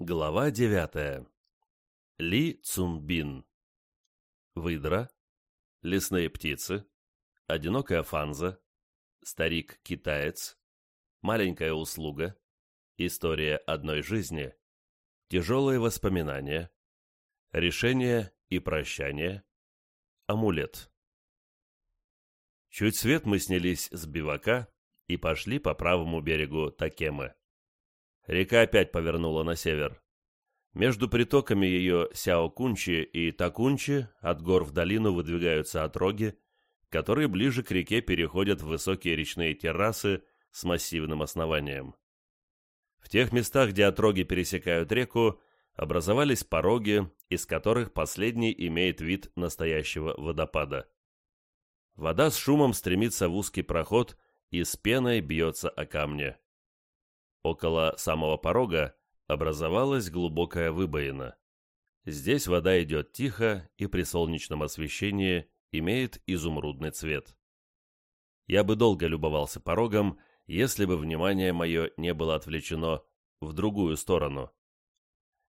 Глава девятая. Ли Цунбин. Выдра. Лесные птицы. Одинокая фанза. Старик-китаец. Маленькая услуга. История одной жизни. Тяжелые воспоминания. Решение и прощание. Амулет. Чуть свет мы снялись с бивака и пошли по правому берегу Такемы. Река опять повернула на север. Между притоками ее Сяо-Кунчи и Такунчи от гор в долину выдвигаются отроги, которые ближе к реке переходят в высокие речные террасы с массивным основанием. В тех местах, где отроги пересекают реку, образовались пороги, из которых последний имеет вид настоящего водопада. Вода с шумом стремится в узкий проход и с пеной бьется о камни. Около самого порога образовалась глубокая выбоина. Здесь вода идет тихо и при солнечном освещении имеет изумрудный цвет. Я бы долго любовался порогом, если бы внимание мое не было отвлечено в другую сторону.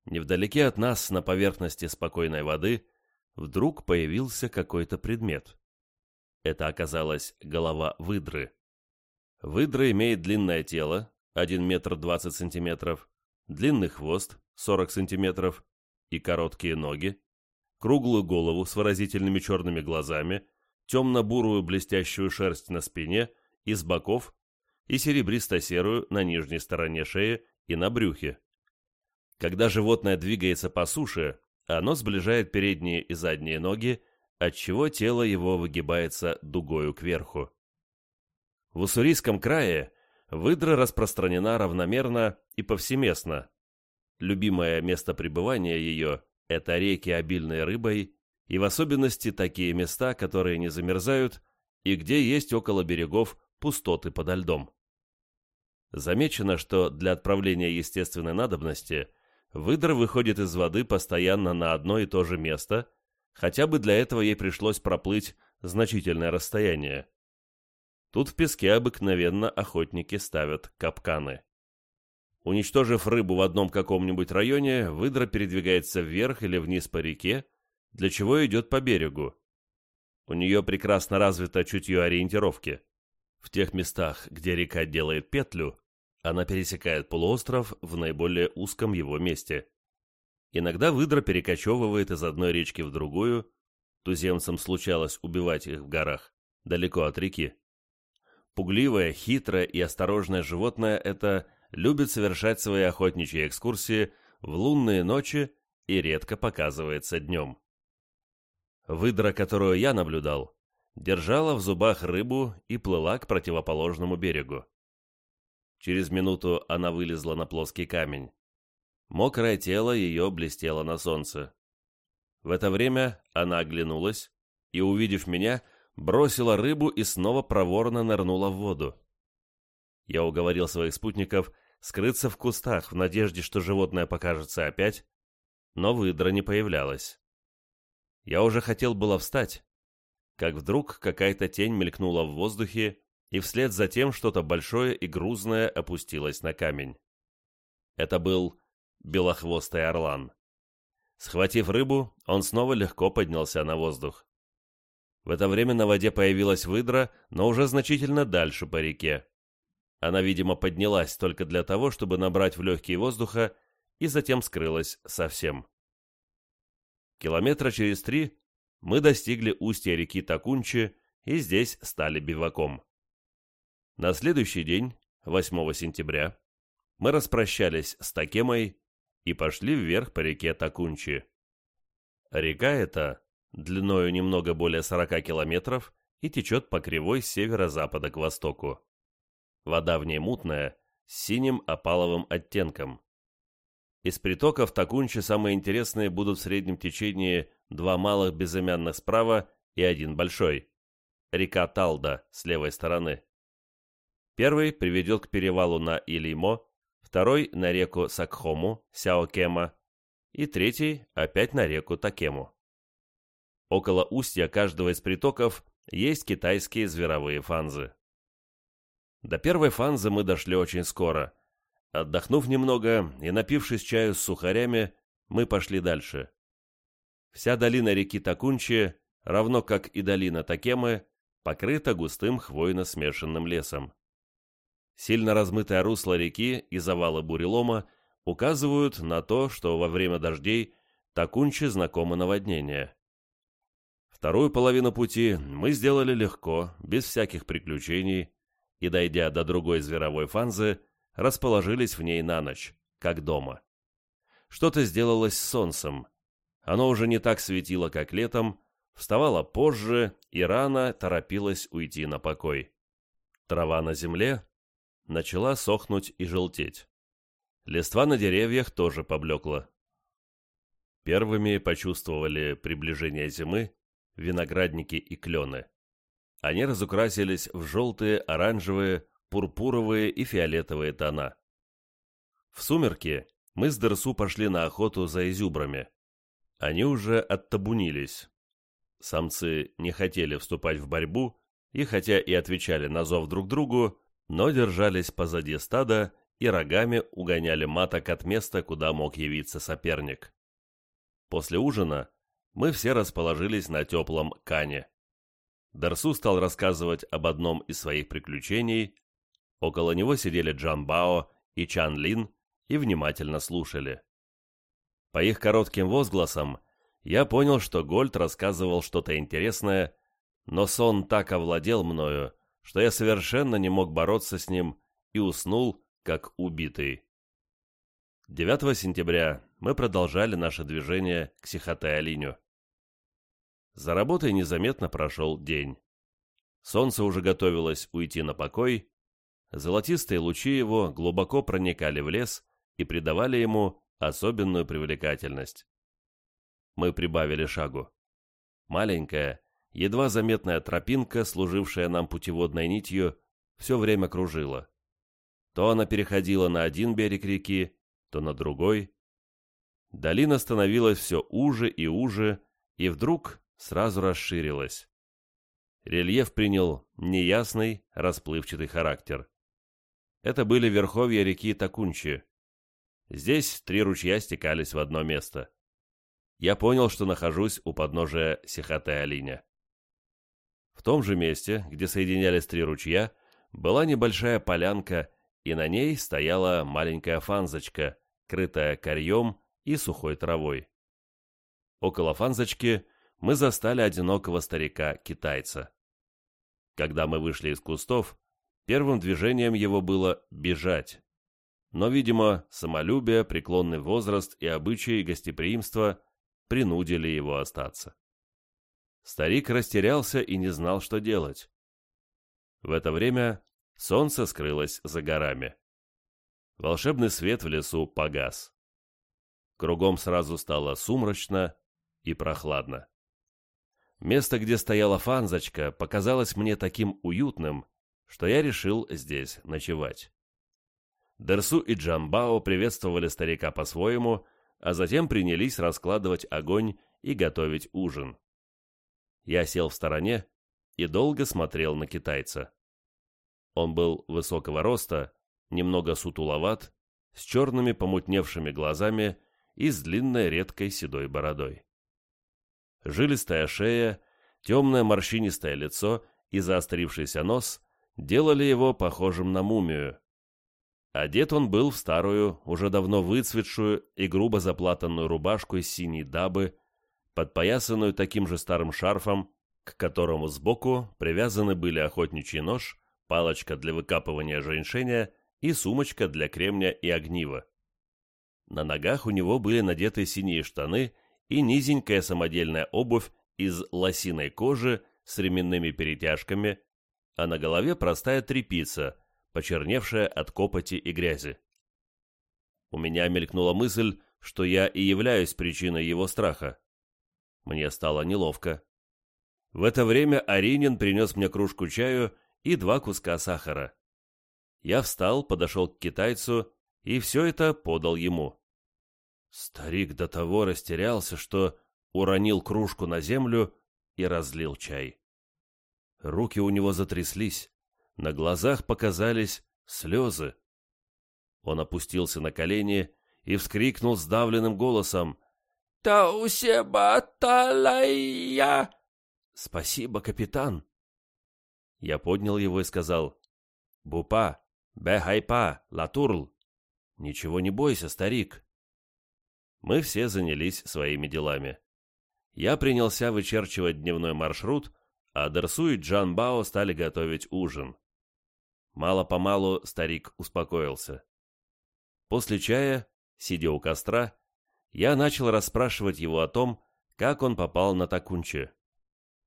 Невдалеке от нас, на поверхности спокойной воды, вдруг появился какой-то предмет. Это оказалась голова выдры. Выдра имеет длинное тело, 1 метр 20 сантиметров, длинный хвост 40 сантиметров и короткие ноги, круглую голову с выразительными черными глазами, темно-бурую блестящую шерсть на спине и с боков и серебристо-серую на нижней стороне шеи и на брюхе. Когда животное двигается по суше, оно сближает передние и задние ноги, отчего тело его выгибается дугою кверху. В Уссурийском крае выдра распространена равномерно и повсеместно. Любимое место пребывания ее – это реки, обильные рыбой, и в особенности такие места, которые не замерзают, и где есть около берегов пустоты подо льдом. Замечено, что для отправления естественной надобности выдра выходит из воды постоянно на одно и то же место, хотя бы для этого ей пришлось проплыть значительное расстояние. Тут в песке обыкновенно охотники ставят капканы. Уничтожив рыбу в одном каком-нибудь районе, выдра передвигается вверх или вниз по реке, для чего идет по берегу. У нее прекрасно развито чутье ориентировки. В тех местах, где река делает петлю, она пересекает полуостров в наиболее узком его месте. Иногда выдра перекочевывает из одной речки в другую, туземцам случалось убивать их в горах, далеко от реки. Пугливое, хитрое и осторожное животное это любит совершать свои охотничьи экскурсии в лунные ночи и редко показывается днем. Выдра, которую я наблюдал, держала в зубах рыбу и плыла к противоположному берегу. Через минуту она вылезла на плоский камень. Мокрое тело ее блестело на солнце. В это время она оглянулась и, увидев меня, бросила рыбу и снова проворно нырнула в воду. Я уговорил своих спутников скрыться в кустах в надежде, что животное покажется опять, но выдра не появлялась. Я уже хотел было встать, как вдруг какая-то тень мелькнула в воздухе, и вслед за тем что-то большое и грузное опустилось на камень. Это был белохвостый орлан. Схватив рыбу, он снова легко поднялся на воздух. В это время на воде появилась выдра, но уже значительно дальше по реке. Она, видимо, поднялась только для того, чтобы набрать в легкие воздуха, и затем скрылась совсем. Километра через три мы достигли устья реки Такунчи и здесь стали биваком. На следующий день, 8 сентября, мы распрощались с Такемой и пошли вверх по реке Такунчи. Река эта длиною немного более 40 километров и течет по кривой с северо-запада к востоку. Вода в ней мутная, с синим опаловым оттенком. Из притоков Такунчи самые интересные будут в среднем течении два малых безымянных справа и один большой. Река Талда с левой стороны. Первый приведет к перевалу на Илимо, второй на реку Сакхому, Сяокема, и третий опять на реку Такему. Около устья каждого из притоков есть китайские зверовые фанзы. До первой фанзы мы дошли очень скоро. Отдохнув немного и напившись чаю с сухарями, мы пошли дальше. Вся долина реки Такунчи, равно как и долина Такемы, покрыта густым хвойно-смешанным лесом. Сильно размытое русло реки и завалы бурелома указывают на то, что во время дождей Такунчи знакомы наводнения. Вторую половину пути мы сделали легко, без всяких приключений, и, дойдя до другой зверовой фанзы, расположились в ней на ночь, как дома. Что-то сделалось с солнцем. Оно уже не так светило, как летом, вставало позже и рано торопилось уйти на покой. Трава на земле начала сохнуть и желтеть. Листва на деревьях тоже поблекла. Первыми почувствовали приближение зимы виноградники и клены. Они разукрасились в желтые, оранжевые, пурпуровые и фиолетовые тона. В сумерки мы с Дерсу пошли на охоту за изюбрами. Они уже оттабунились. Самцы не хотели вступать в борьбу, и хотя и отвечали на зов друг другу, но держались позади стада и рогами угоняли маток от места, куда мог явиться соперник. После ужина мы все расположились на теплом кане. Дарсу стал рассказывать об одном из своих приключений. Около него сидели Джан Бао и Чан Лин и внимательно слушали. По их коротким возгласам я понял, что Гольд рассказывал что-то интересное, но сон так овладел мною, что я совершенно не мог бороться с ним и уснул, как убитый. 9 сентября мы продолжали наше движение к Сихоте-Алиню. За работой незаметно прошел день. Солнце уже готовилось уйти на покой, золотистые лучи его глубоко проникали в лес и придавали ему особенную привлекательность. Мы прибавили шагу. Маленькая, едва заметная тропинка, служившая нам путеводной нитью, все время кружила. То она переходила на один берег реки, то на другой. Долина становилась все уже и уже, и вдруг сразу расширилась. Рельеф принял неясный, расплывчатый характер. Это были верховья реки Такунчи. Здесь три ручья стекались в одно место. Я понял, что нахожусь у подножия Сихоте-Алиня. В том же месте, где соединялись три ручья, была небольшая полянка, и на ней стояла маленькая фанзочка, крытая корьем и сухой травой. Около фанзочки мы застали одинокого старика-китайца. Когда мы вышли из кустов, первым движением его было бежать. Но, видимо, самолюбие, преклонный возраст и обычаи гостеприимства принудили его остаться. Старик растерялся и не знал, что делать. В это время солнце скрылось за горами. Волшебный свет в лесу погас. Кругом сразу стало сумрачно и прохладно. Место, где стояла фанзочка, показалось мне таким уютным, что я решил здесь ночевать. Дерсу и Джамбао приветствовали старика по-своему, а затем принялись раскладывать огонь и готовить ужин. Я сел в стороне и долго смотрел на китайца. Он был высокого роста, немного сутуловат, с черными помутневшими глазами и с длинной редкой седой бородой. Жилистая шея, темное морщинистое лицо и заострившийся нос делали его похожим на мумию. Одет он был в старую, уже давно выцветшую и грубо заплатанную рубашку из синей дабы, подпоясанную таким же старым шарфом, к которому сбоку привязаны были охотничий нож, палочка для выкапывания женьшеня и сумочка для кремня и огнива. На ногах у него были надеты синие штаны и низенькая самодельная обувь из лосиной кожи с ременными перетяжками, а на голове простая тряпица, почерневшая от копоти и грязи. У меня мелькнула мысль, что я и являюсь причиной его страха. Мне стало неловко. В это время Аринин принес мне кружку чаю и два куска сахара. Я встал, подошел к китайцу и все это подал ему. Старик до того растерялся, что уронил кружку на землю и разлил чай. Руки у него затряслись, на глазах показались слезы. Он опустился на колени и вскрикнул сдавленным голосом. «Таусебаталая!» «Спасибо, капитан!» Я поднял его и сказал. «Бупа, бехайпа, латурл!» «Ничего не бойся, старик!» Мы все занялись своими делами. Я принялся вычерчивать дневной маршрут, а Дерсу и Джан Бао стали готовить ужин. Мало-помалу старик успокоился. После чая, сидя у костра, я начал расспрашивать его о том, как он попал на Такунче.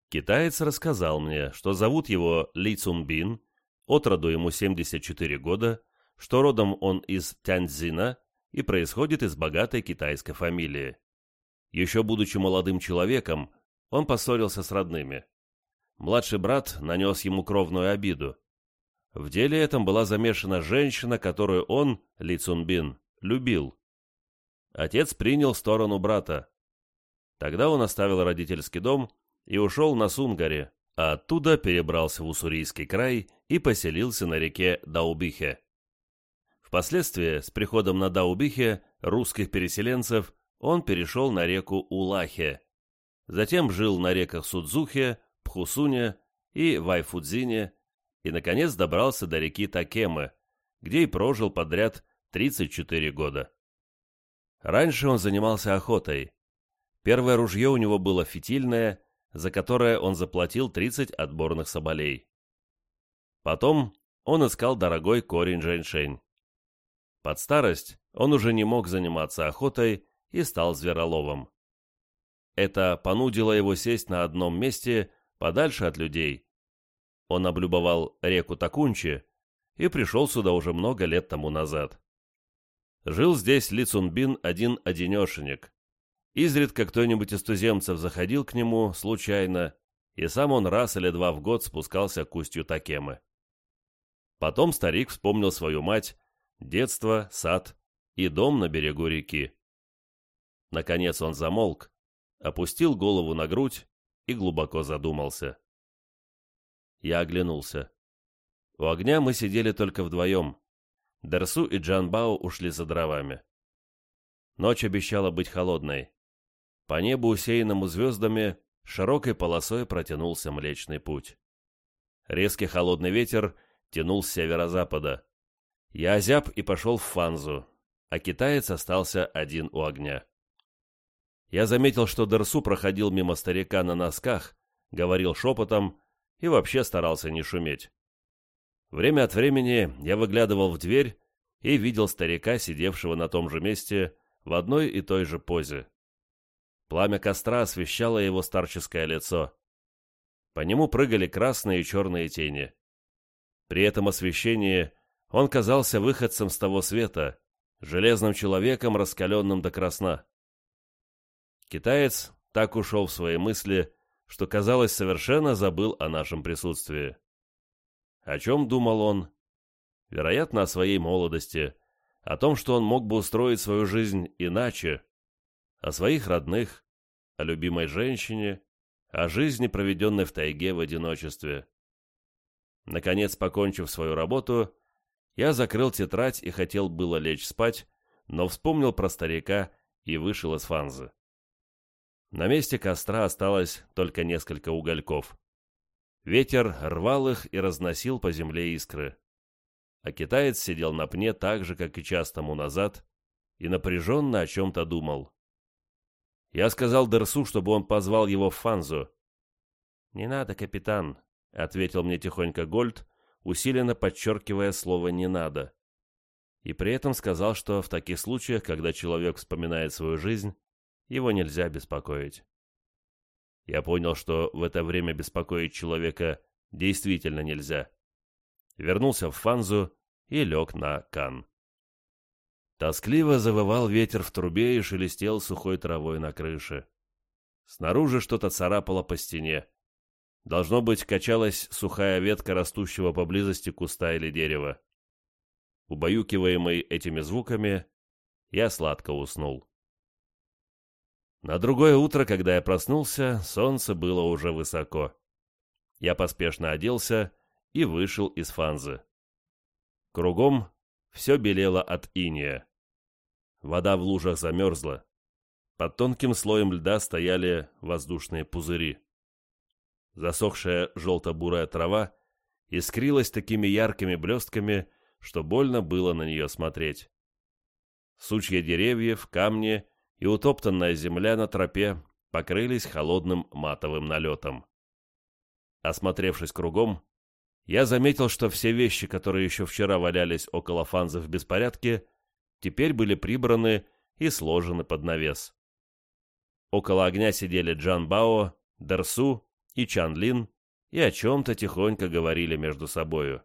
Китаец рассказал мне, что зовут его Ли Цунбин, отроду ему 74 года, что родом он из Тяньцзина и происходит из богатой китайской фамилии. Еще будучи молодым человеком, он поссорился с родными. Младший брат нанес ему кровную обиду. В деле этом была замешана женщина, которую он, Ли Цунбин, любил. Отец принял сторону брата. Тогда он оставил родительский дом и ушел на Сунгаре, а оттуда перебрался в Уссурийский край и поселился на реке Даубихе. Впоследствии, с приходом на Даубихе русских переселенцев, он перешел на реку Улахе. Затем жил на реках Судзухе, Пхусуне и Вайфудзине, и, наконец, добрался до реки Такемы, где и прожил подряд 34 года. Раньше он занимался охотой. Первое ружье у него было фитильное, за которое он заплатил 30 отборных соболей. Потом он искал дорогой корень женьшень. Под старость он уже не мог заниматься охотой и стал звероловом. Это понудило его сесть на одном месте подальше от людей, он облюбовал реку Такунчи и пришел сюда уже много лет тому назад. Жил здесь Ли Цунбин один-одинешенек. Изредка кто-нибудь из туземцев заходил к нему случайно, и сам он раз или два в год спускался к устью Такемы. Потом старик вспомнил свою мать, детство, сад и дом на берегу реки. Наконец он замолк, опустил голову на грудь и глубоко задумался. Я оглянулся. У огня мы сидели только вдвоем. Дерсу и Джанбао ушли за дровами. Ночь обещала быть холодной. По небу, усеянному звездами, широкой полосой протянулся Млечный Путь. Резкий холодный ветер тянул с северо-запада. Я озяб и пошел в Фанзу, а китаец остался один у огня. Я заметил, что Дерсу проходил мимо старика на носках, говорил шепотом, и вообще старался не шуметь. Время от времени я выглядывал в дверь и видел старика, сидевшего на том же месте, в одной и той же позе. Пламя костра освещало его старческое лицо. По нему прыгали красные и черные тени. При этом освещении он казался выходцем с того света, железным человеком, раскаленным до красна. Китаец так ушел в свои мысли, что, казалось, совершенно забыл о нашем присутствии. О чем думал он? Вероятно, о своей молодости, о том, что он мог бы устроить свою жизнь иначе, о своих родных, о любимой женщине, о жизни, проведенной в тайге в одиночестве. Наконец, покончив свою работу, я закрыл тетрадь и хотел было лечь спать, но вспомнил про старика и вышел из фанзы. На месте костра осталось только несколько угольков. Ветер рвал их и разносил по земле искры. А китаец сидел на пне так же, как и час тому назад, и напряженно о чем-то думал. Я сказал Дерсу, чтобы он позвал его в Фанзу. «Не надо, капитан», — ответил мне тихонько Гольд, усиленно подчеркивая слово «не надо». И при этом сказал, что в таких случаях, когда человек вспоминает свою жизнь, его нельзя беспокоить. Я понял, что в это время беспокоить человека действительно нельзя. Вернулся в Фанзу и лег на кан. Тоскливо завывал ветер в трубе и шелестел сухой травой на крыше. Снаружи что-то царапало по стене. Должно быть, качалась сухая ветка растущего поблизости куста или дерева. Убаюкиваемый этими звуками, я сладко уснул. На другое утро, когда я проснулся, солнце было уже высоко. Я поспешно оделся и вышел из фанзы. Кругом все белело от иния. Вода в лужах замерзла. Под тонким слоем льда стояли воздушные пузыри. Засохшая желто-бурая трава искрилась такими яркими блестками, что больно было на нее смотреть. Сучья деревьев, камни и утоптанная земля на тропе покрылись холодным матовым налетом. Осмотревшись кругом, я заметил, что все вещи, которые еще вчера валялись около фанзы в беспорядке, теперь были прибраны и сложены под навес. Около огня сидели Джан Бао, Дерсу и Чан Лин и о чем-то тихонько говорили между собою.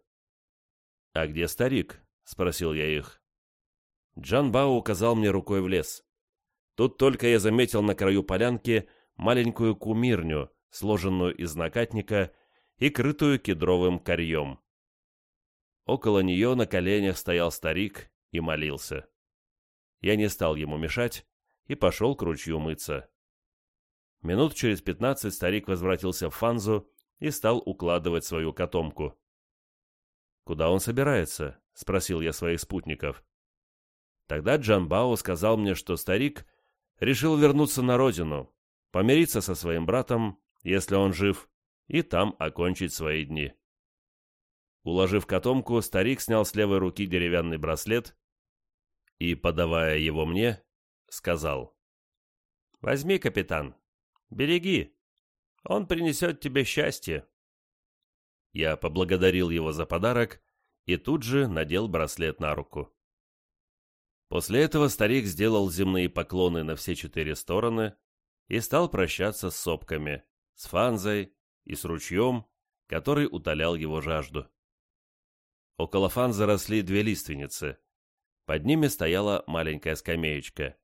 «А где старик?» — спросил я их. Джан Бао указал мне рукой в лес. Тут только я заметил на краю полянки маленькую кумирню, сложенную из накатника и крытую кедровым корьем. Около нее на коленях стоял старик и молился. Я не стал ему мешать и пошел к ручью мыться. Минут через пятнадцать старик возвратился в Фанзу и стал укладывать свою котомку. «Куда он собирается?» — спросил я своих спутников. Тогда Джанбао сказал мне, что старик решил вернуться на родину, помириться со своим братом, если он жив, и там окончить свои дни. Уложив котомку, старик снял с левой руки деревянный браслет и, подавая его мне, сказал. «Возьми, капитан, береги, он принесет тебе счастье». Я поблагодарил его за подарок и тут же надел браслет на руку. После этого старик сделал земные поклоны на все четыре стороны и стал прощаться с сопками, с фанзой и с ручьем, который утолял его жажду. Около фанзы росли две лиственницы. Под ними стояла маленькая скамеечка.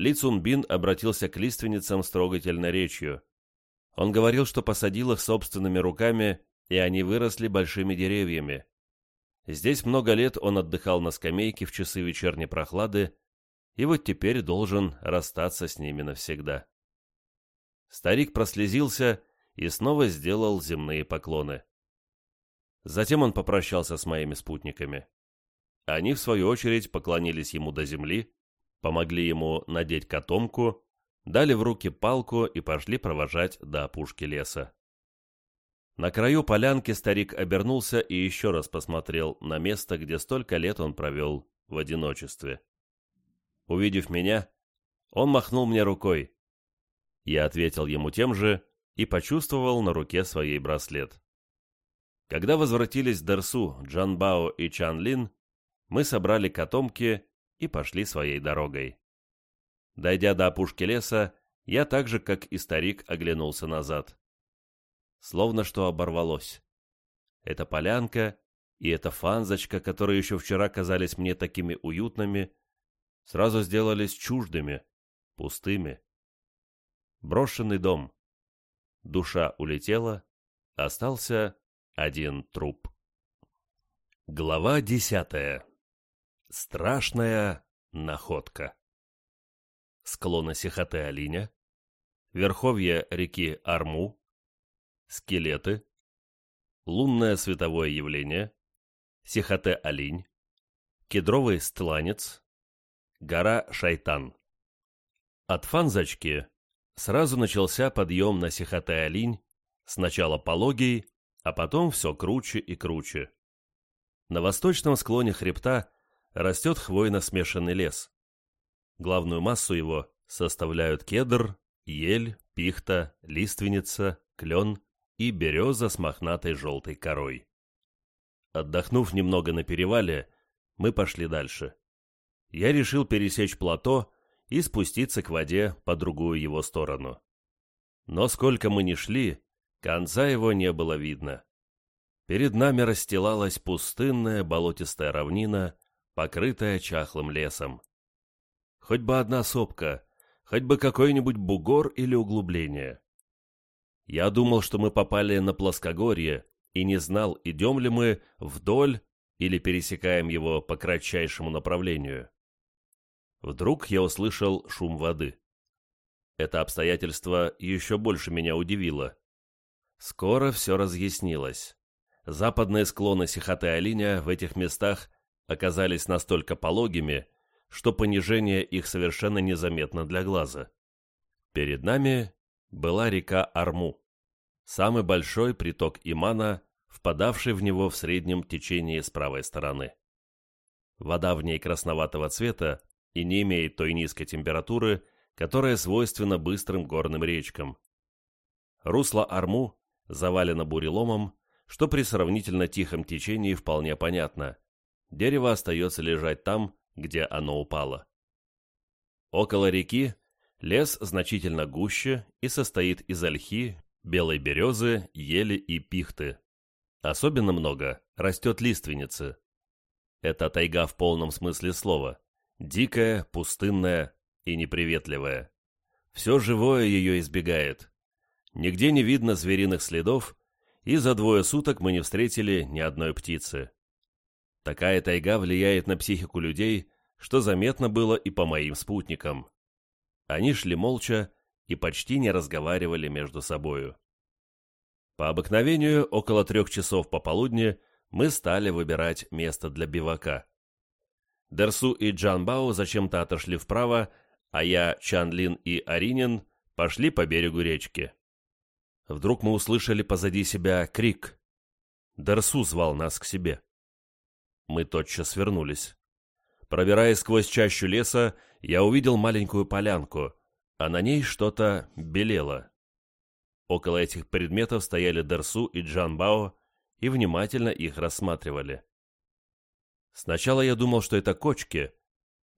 Ли Цунбин обратился к лиственницам с трогательной речью. Он говорил, что посадил их собственными руками, и они выросли большими деревьями. Здесь много лет он отдыхал на скамейке в часы вечерней прохлады, и вот теперь должен расстаться с ними навсегда. Старик прослезился и снова сделал земные поклоны. Затем он попрощался с моими спутниками. Они, в свою очередь, поклонились ему до земли, помогли ему надеть котомку, дали в руки палку и пошли провожать до опушки леса. На краю полянки старик обернулся и еще раз посмотрел на место, где столько лет он провел в одиночестве. Увидев меня, он махнул мне рукой. Я ответил ему тем же и почувствовал на руке своей браслет. Когда возвратились Дерсу, Джанбао и Чан Лин, мы собрали котомки и пошли своей дорогой. Дойдя до опушки леса, я так же, как и старик, оглянулся назад словно что оборвалось. Эта полянка и эта фанзочка, которые еще вчера казались мне такими уютными, сразу сделались чуждыми, пустыми. Брошенный дом. Душа улетела, остался один труп. Глава десятая. Страшная находка. Склоны Сихоте-Алиня, верховье реки Арму, скелеты, лунное световое явление, Сихоте-Алинь, кедровый стланец, гора Шайтан. От Фанзачки сразу начался подъем на Сихоте-Алинь, сначала пологий, а потом все круче и круче. На восточном склоне хребта растет хвойно-смешанный лес. Главную массу его составляют кедр, ель, пихта, лиственница, клен и береза с мохнатой желтой корой. Отдохнув немного на перевале, мы пошли дальше. Я решил пересечь плато и спуститься к воде по другую его сторону. Но сколько мы ни шли, конца его не было видно. Перед нами расстилалась пустынная болотистая равнина, покрытая чахлым лесом. Хоть бы одна сопка, хоть бы какой-нибудь бугор или углубление. Я думал, что мы попали на плоскогорье, и не знал, идем ли мы вдоль или пересекаем его по кратчайшему направлению. Вдруг я услышал шум воды. Это обстоятельство еще больше меня удивило. Скоро все разъяснилось. Западные склоны Сихоты-Алиня в этих местах оказались настолько пологими, что понижение их совершенно незаметно для глаза. Перед нами была река Арму, самый большой приток Имана, впадавший в него в среднем течении с правой стороны. Вода в ней красноватого цвета и не имеет той низкой температуры, которая свойственна быстрым горным речкам. Русло Арму завалено буреломом, что при сравнительно тихом течении вполне понятно. Дерево остается лежать там, где оно упало. Около реки лес значительно гуще и состоит из ольхи, белой березы, ели и пихты. Особенно много растет лиственницы. Это тайга в полном смысле слова. Дикая, пустынная и неприветливая. Все живое ее избегает. Нигде не видно звериных следов, и за двое суток мы не встретили ни одной птицы. Такая тайга влияет на психику людей, что заметно было и по моим спутникам. Они шли молча и почти не разговаривали между собою. По обыкновению, около трех часов пополудни мы стали выбирать место для бивака. Дерсу и Джан Бао зачем-то отошли вправо, а я, Чан Лин и Аринин пошли по берегу речки. Вдруг мы услышали позади себя крик. Дерсу звал нас к себе. Мы тотчас вернулись. Пробираясь сквозь чащу леса, я увидел маленькую полянку, а на ней что-то белело. Около этих предметов стояли Дерсу и Джан Бао и внимательно их рассматривали. Сначала я думал, что это кочки,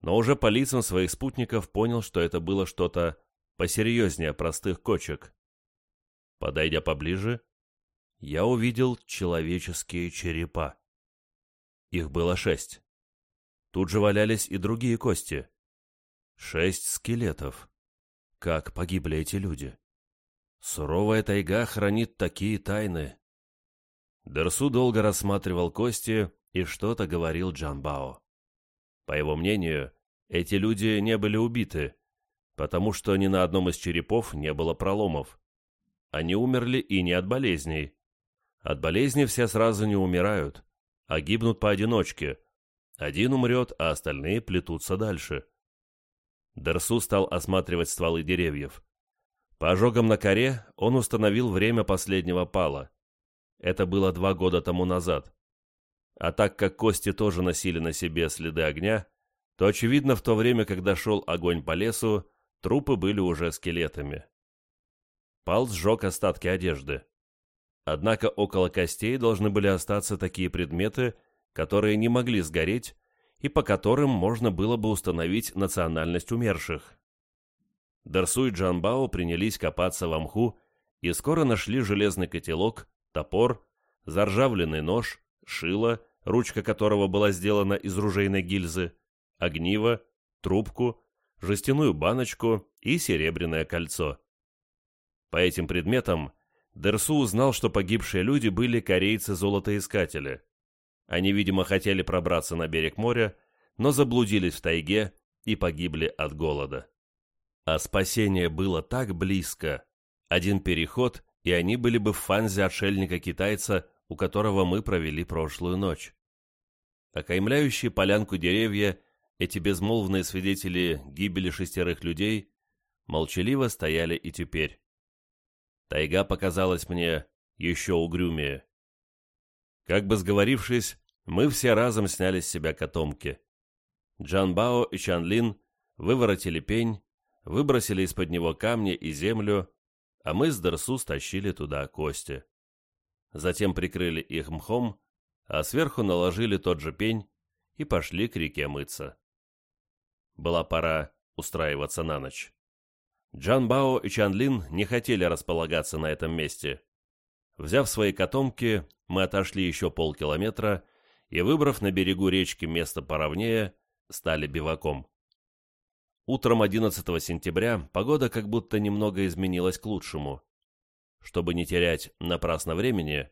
но уже по лицам своих спутников понял, что это было что-то посерьезнее простых кочек. Подойдя поближе, я увидел человеческие черепа. Их было шесть. Тут же валялись и другие кости. Шесть скелетов. Как погибли эти люди? Суровая тайга хранит такие тайны. Дерсу долго рассматривал кости и что-то говорил Джанбао. По его мнению, эти люди не были убиты, потому что ни на одном из черепов не было проломов. Они умерли и не от болезней. От болезни все сразу не умирают а гибнут поодиночке. Один умрет, а остальные плетутся дальше. Дерсу стал осматривать стволы деревьев. По ожогам на коре он установил время последнего пала. Это было два года тому назад. А так как кости тоже носили на себе следы огня, то, очевидно, в то время, когда шел огонь по лесу, трупы были уже скелетами. Пал сжег остатки одежды. Однако около костей должны были остаться такие предметы, которые не могли сгореть и по которым можно было бы установить национальность умерших. Дарсу и Джанбао принялись копаться в мху и скоро нашли железный котелок, топор, заржавленный нож, шило, ручка которого была сделана из ружейной гильзы, огниво, трубку, жестяную баночку и серебряное кольцо. По этим предметам Дерсу узнал, что погибшие люди были корейцы-золотоискатели. Они, видимо, хотели пробраться на берег моря, но заблудились в тайге и погибли от голода. А спасение было так близко. Один переход, и они были бы в фанзе отшельника-китайца, у которого мы провели прошлую ночь. Окаймляющие полянку деревья, эти безмолвные свидетели гибели шестерых людей, молчаливо стояли и теперь. Тайга показалась мне еще угрюмее. Как бы сговорившись, мы все разом сняли с себя котомки. Джан Бао и Чан Лин выворотили пень, выбросили из-под него камни и землю, а мы с Дерсу стащили туда кости. Затем прикрыли их мхом, а сверху наложили тот же пень и пошли к реке мыться. Была пора устраиваться на ночь. Джан Бао и Чан Лин не хотели располагаться на этом месте. Взяв свои котомки, мы отошли еще полкилометра и, выбрав на берегу речки место поровнее, стали биваком. Утром 11 сентября погода как будто немного изменилась к лучшему. Чтобы не терять напрасно времени,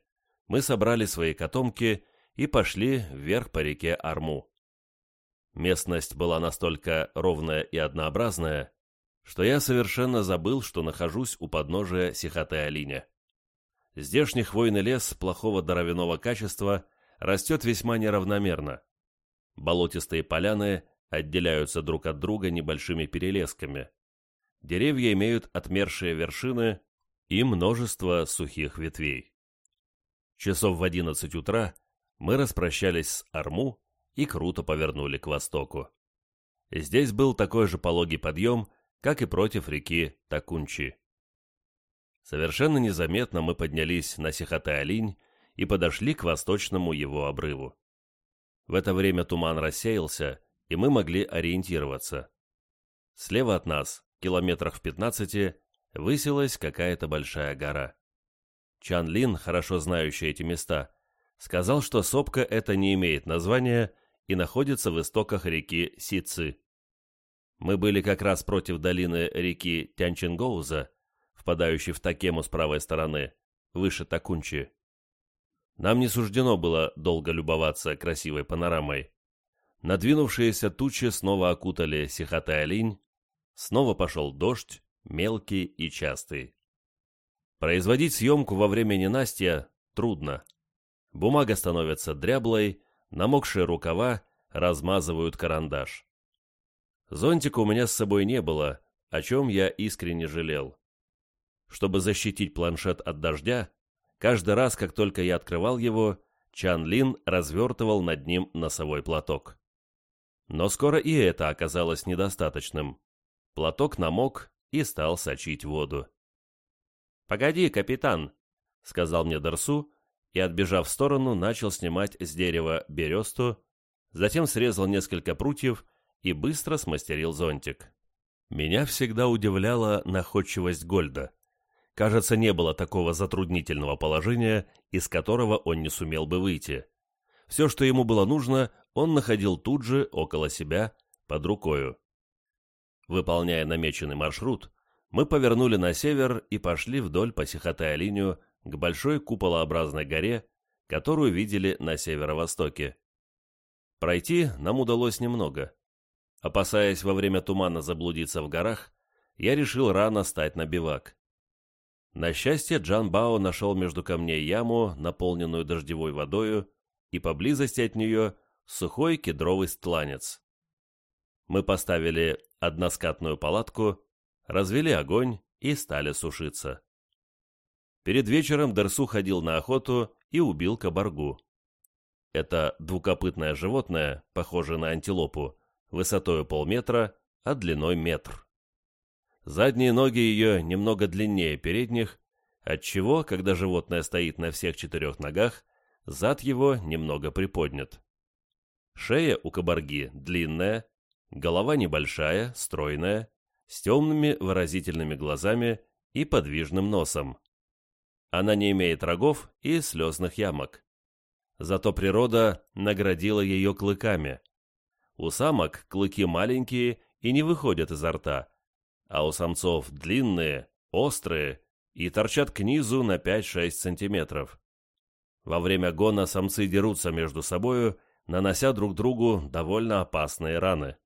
мы собрали свои котомки и пошли вверх по реке Арму. Местность была настолько ровная и однообразная, что я совершенно забыл, что нахожусь у подножия Сихоте-Алиня. Здешний хвойный лес плохого даровиного качества растет весьма неравномерно. Болотистые поляны отделяются друг от друга небольшими перелесками. Деревья имеют отмершие вершины и множество сухих ветвей. Часов в одиннадцать утра мы распрощались с Арму и круто повернули к востоку. Здесь был такой же пологий подъем, как и против реки Такунчи. Совершенно незаметно мы поднялись на Сихоте-Алинь и подошли к восточному его обрыву. В это время туман рассеялся, и мы могли ориентироваться. Слева от нас, километрах в пятнадцати, высилась какая-то большая гора. Чан Лин, хорошо знающий эти места, сказал, что сопка эта не имеет названия и находится в истоках реки Сицы. Мы были как раз против долины реки Тянчингоуза, впадающей в Такему с правой стороны, выше Такунчи. Нам не суждено было долго любоваться красивой панорамой. Надвинувшиеся тучи снова окутали Сихотай-Алинь, снова пошел дождь, мелкий и частый. Производить съемку во время ненастья трудно. Бумага становится дряблой, намокшие рукава размазывают карандаш. Зонтика у меня с собой не было, о чем я искренне жалел. Чтобы защитить планшет от дождя, каждый раз, как только я открывал его, Чан Лин развертывал над ним носовой платок. Но скоро и это оказалось недостаточным. Платок намок и стал сочить воду. «Погоди, капитан», — сказал мне Дарсу, и, отбежав в сторону, начал снимать с дерева бересту, затем срезал несколько прутьев и быстро смастерил зонтик. Меня всегда удивляла находчивость Гольда. Кажется, не было такого затруднительного положения, из которого он не сумел бы выйти. Все, что ему было нужно, он находил тут же, около себя, под рукою. Выполняя намеченный маршрут, мы повернули на север и пошли вдоль по Сихотай-линию к большой куполообразной горе, которую видели на северо-востоке. Пройти нам удалось немного. Опасаясь во время тумана заблудиться в горах, я решил рано стать на бивак. На счастье, Джан Бао нашел между камней яму, наполненную дождевой водою, и поблизости от нее сухой кедровый стланец. Мы поставили односкатную палатку, развели огонь и стали сушиться. Перед вечером Дерсу ходил на охоту и убил кабаргу. Это двукопытное животное, похожее на антилопу, высотой полметра, а длиной метр. Задние ноги ее немного длиннее передних, отчего, когда животное стоит на всех четырех ногах, зад его немного приподнят. Шея у кабарги длинная, голова небольшая, стройная, с темными выразительными глазами и подвижным носом. Она не имеет рогов и слезных ямок. Зато природа наградила ее клыками. У самок клыки маленькие и не выходят изо рта, а у самцов длинные, острые и торчат к низу на 5-6 сантиметров. Во время гона самцы дерутся между собою, нанося друг другу довольно опасные раны.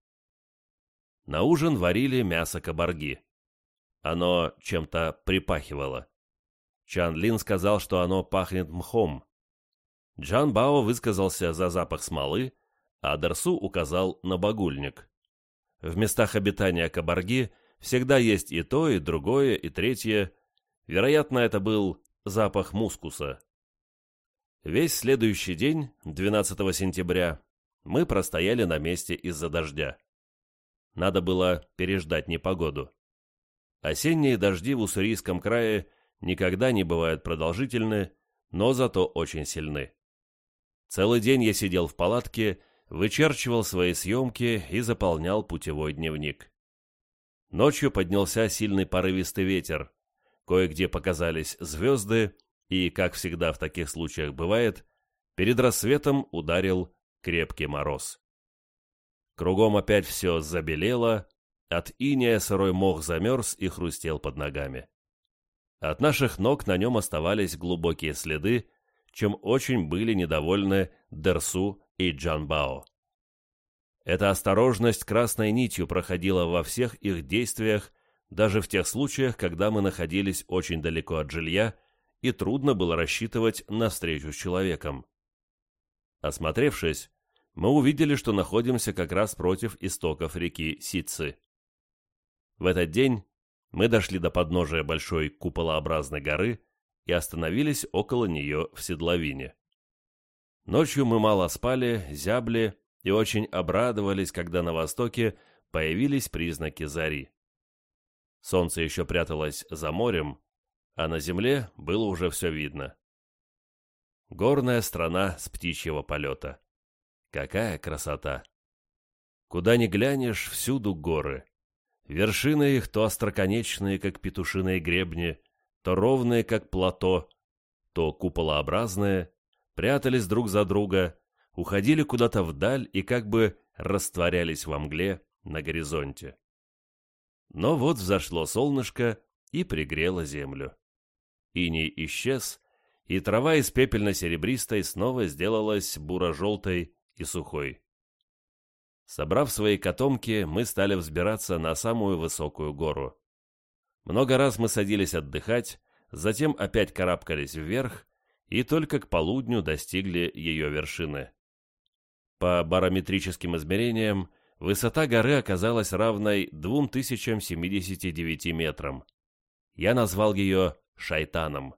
На ужин варили мясо кабарги. Оно чем-то припахивало. Чан Лин сказал, что оно пахнет мхом. Джан Бао высказался за запах смолы, а Дарсу указал на багульник. В местах обитания кабарги всегда есть и то, и другое, и третье. Вероятно, это был запах мускуса. Весь следующий день, 12 сентября, мы простояли на месте из-за дождя. Надо было переждать непогоду. Осенние дожди в Уссурийском крае никогда не бывают продолжительны, но зато очень сильны. Целый день я сидел в палатке, вычерчивал свои съемки и заполнял путевой дневник. Ночью поднялся сильный порывистый ветер. Кое-где показались звезды, и, как всегда в таких случаях бывает, перед рассветом ударил крепкий мороз. Кругом опять все забелело, от иния сырой мох замерз и хрустел под ногами. От наших ног на нем оставались глубокие следы, чем очень были недовольны Дерсу и Джанбао. Эта осторожность красной нитью проходила во всех их действиях, даже в тех случаях, когда мы находились очень далеко от жилья, и трудно было рассчитывать на встречу с человеком. Осмотревшись, мы увидели, что находимся как раз против истоков реки Сицы. В этот день мы дошли до подножия большой куполообразной горы и остановились около нее в седловине. Ночью мы мало спали, зябли и очень обрадовались, когда на востоке появились признаки зари. Солнце еще пряталось за морем, а на земле было уже все видно. Горная страна с птичьего полета. Какая красота! Куда ни глянешь, всюду горы. Вершины их то остроконечные, как петушиные гребни, то ровные, как плато, то куполообразные, прятались друг за друга, уходили куда-то вдаль и как бы растворялись во мгле на горизонте. Но вот взошло солнышко и пригрело землю. Иней исчез, и трава из пепельно-серебристой снова сделалась буро-желтой и сухой. Собрав свои котомки, мы стали взбираться на самую высокую гору. Много раз мы садились отдыхать, затем опять карабкались вверх и только к полудню достигли ее вершины. По барометрическим измерениям, высота горы оказалась равной 2079 метрам. Я назвал ее Шайтаном.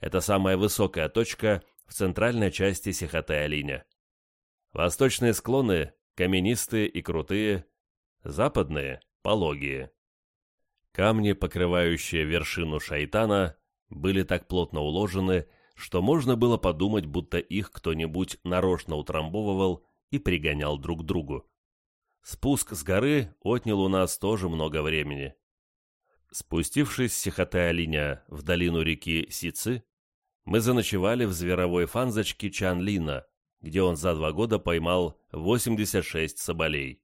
Это самая высокая точка в центральной части Сихоте-Алиня. Восточные склоны каменистые и крутые, западные – пологие. Камни, покрывающие вершину Шайтана, были так плотно уложены, что можно было подумать, будто их кто-нибудь нарочно утрамбовывал и пригонял друг к другу. Спуск с горы отнял у нас тоже много времени. Спустившись с Сихотэ-Алиня в долину реки Сицы, мы заночевали в зверовой фанзочке Чанлина, где он за два года поймал 86 соболей.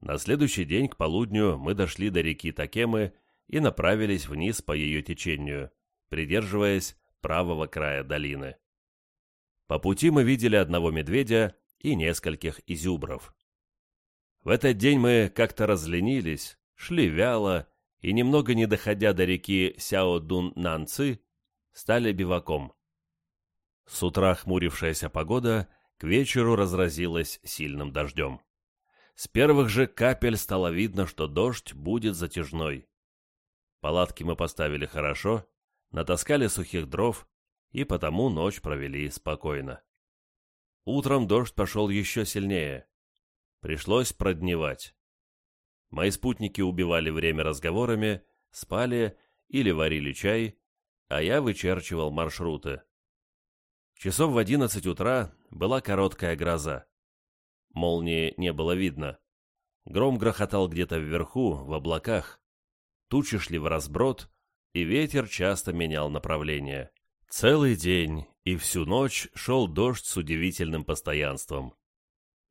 На следующий день к полудню мы дошли до реки Такемы и направились вниз по ее течению, придерживаясь правого края долины. По пути мы видели одного медведя и нескольких изюбров. В этот день мы как-то разленились, шли вяло и, немного не доходя до реки Сяо-Дун-Нанцы, стали биваком. С утра хмурившаяся погода к вечеру разразилась сильным дождем. С первых же капель стало видно, что дождь будет затяжной. Палатки мы поставили хорошо, натаскали сухих дров и потому ночь провели спокойно. Утром дождь пошел еще сильнее. Пришлось продневать. Мои спутники убивали время разговорами, спали или варили чай, а я вычерчивал маршруты. Часов в одиннадцать утра была короткая гроза. Молнии не было видно. Гром грохотал где-то вверху, в облаках. Тучи шли в разброд, и ветер часто менял направление. Целый день и всю ночь шел дождь с удивительным постоянством.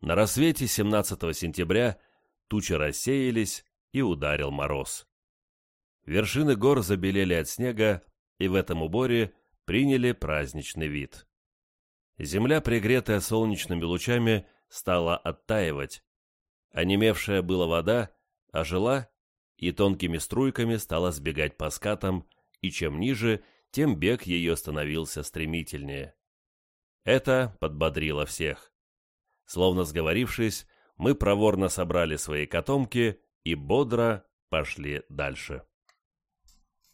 На рассвете 17 сентября тучи рассеялись и ударил мороз. Вершины гор забелели от снега и в этом уборе приняли праздничный вид. Земля, пригретая солнечными лучами, стала оттаивать. Онемевшая была вода ожила и тонкими струйками стала сбегать по скатам, и чем ниже, тем бег ее становился стремительнее. Это подбодрило всех. Словно сговорившись, мы проворно собрали свои котомки и бодро пошли дальше.